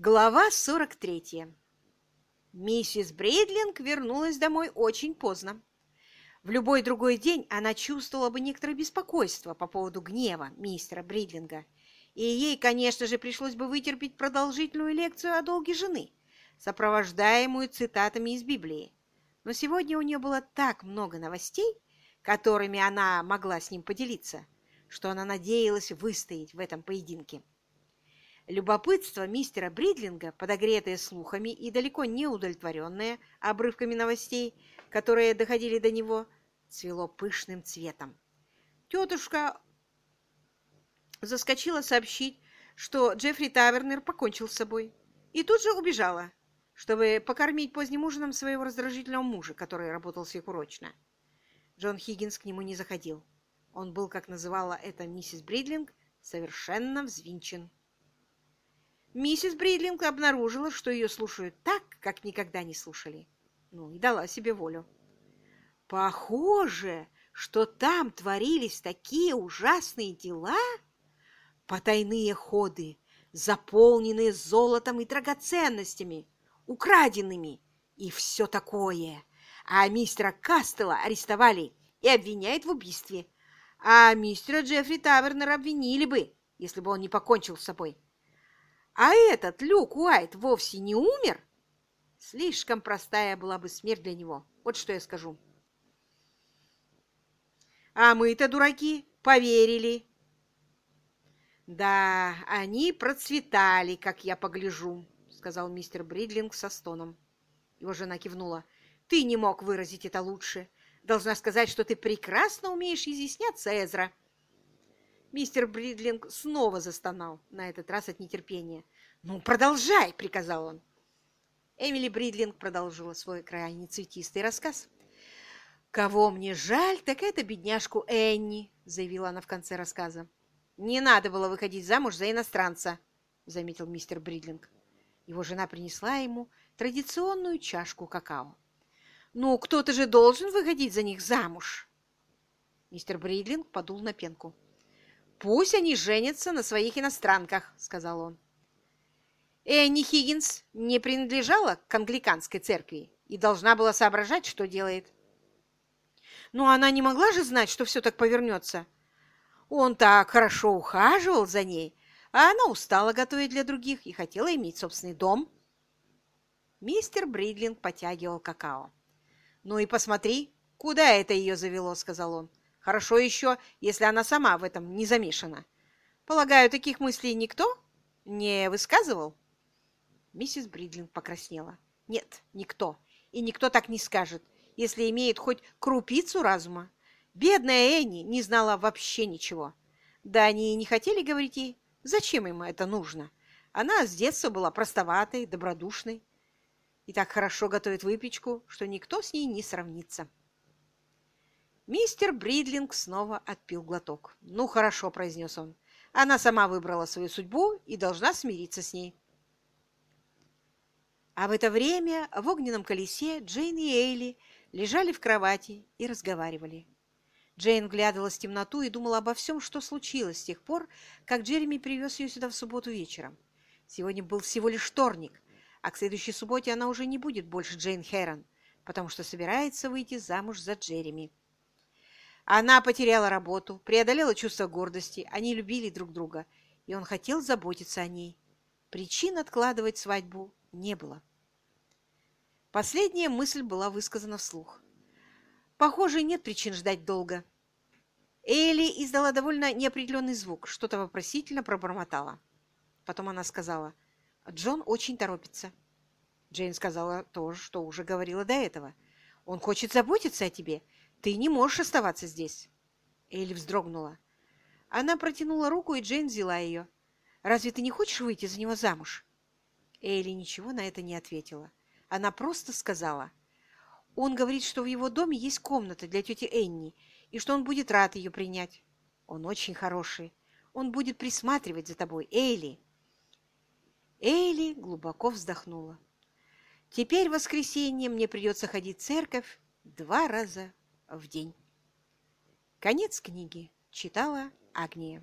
Глава 43. Миссис Брейдлинг вернулась домой очень поздно. В любой другой день она чувствовала бы некоторое беспокойство по поводу гнева мистера Бридлинга, и ей, конечно же, пришлось бы вытерпеть продолжительную лекцию о долге жены, сопровождаемую цитатами из Библии. Но сегодня у нее было так много новостей, которыми она могла с ним поделиться, что она надеялась выстоять в этом поединке. Любопытство мистера Бридлинга, подогретое слухами и далеко не удовлетворенное обрывками новостей, которые доходили до него, цвело пышным цветом. Тетушка заскочила сообщить, что Джеффри Тавернер покончил с собой, и тут же убежала, чтобы покормить поздним ужином своего раздражительного мужа, который работал сверхурочно. Джон Хиггинс к нему не заходил. Он был, как называла это миссис Бридлинг, совершенно взвинчен. Миссис Бридлинг обнаружила, что ее слушают так, как никогда не слушали. Ну, и дала себе волю. Похоже, что там творились такие ужасные дела, потайные ходы, заполненные золотом и драгоценностями, украденными и все такое. А мистера Кастела арестовали и обвиняют в убийстве. А мистера Джеффри Тавернера обвинили бы, если бы он не покончил с собой. А этот Люк Уайт вовсе не умер? Слишком простая была бы смерть для него. Вот что я скажу. А мы-то, дураки, поверили. Да, они процветали, как я погляжу, сказал мистер Бридлинг со стоном. Его жена кивнула. Ты не мог выразить это лучше. Должна сказать, что ты прекрасно умеешь изъясняться, Эзра. Мистер Бридлинг снова застонал, на этот раз от нетерпения. «Ну, продолжай!» — приказал он. Эмили Бридлинг продолжила свой крайне цветистый рассказ. «Кого мне жаль, так это бедняжку Энни», — заявила она в конце рассказа. «Не надо было выходить замуж за иностранца», — заметил мистер Бридлинг. Его жена принесла ему традиционную чашку какао. «Ну, кто-то же должен выходить за них замуж!» Мистер Бридлинг подул на пенку. «Пусть они женятся на своих иностранках», — сказал он. Энни Хиггинс не принадлежала к англиканской церкви и должна была соображать, что делает. Но она не могла же знать, что все так повернется. Он так хорошо ухаживал за ней, а она устала готовить для других и хотела иметь собственный дом. Мистер Бридлинг потягивал какао. «Ну и посмотри, куда это ее завело», — сказал он. Хорошо еще, если она сама в этом не замешана. Полагаю, таких мыслей никто не высказывал? Миссис Бридлинг покраснела. Нет, никто. И никто так не скажет, если имеет хоть крупицу разума. Бедная Энни не знала вообще ничего. Да они и не хотели говорить ей, зачем ему это нужно. Она с детства была простоватой, добродушной и так хорошо готовит выпечку, что никто с ней не сравнится. Мистер Бридлинг снова отпил глоток. «Ну, хорошо», — произнес он. «Она сама выбрала свою судьбу и должна смириться с ней». А в это время в огненном колесе Джейн и Эйли лежали в кровати и разговаривали. Джейн глядывала в темноту и думала обо всем, что случилось с тех пор, как Джереми привез ее сюда в субботу вечером. Сегодня был всего лишь вторник, а к следующей субботе она уже не будет больше Джейн Хэрон, потому что собирается выйти замуж за Джереми. Она потеряла работу, преодолела чувство гордости, они любили друг друга, и он хотел заботиться о ней. Причин откладывать свадьбу не было. Последняя мысль была высказана вслух. Похоже, нет причин ждать долго. Элли издала довольно неопределенный звук, что-то вопросительно пробормотала. Потом она сказала, «Джон очень торопится». Джейн сказала то, что уже говорила до этого. «Он хочет заботиться о тебе, ты не можешь оставаться здесь. Элли вздрогнула. Она протянула руку, и Джейн взяла ее. «Разве ты не хочешь выйти за него замуж?» Элли ничего на это не ответила. Она просто сказала. «Он говорит, что в его доме есть комната для тети Энни, и что он будет рад ее принять. Он очень хороший. Он будет присматривать за тобой, Элли». Элли глубоко вздохнула. «Теперь в воскресенье мне придется ходить в церковь два раза в день. Конец книги. Читала Агния.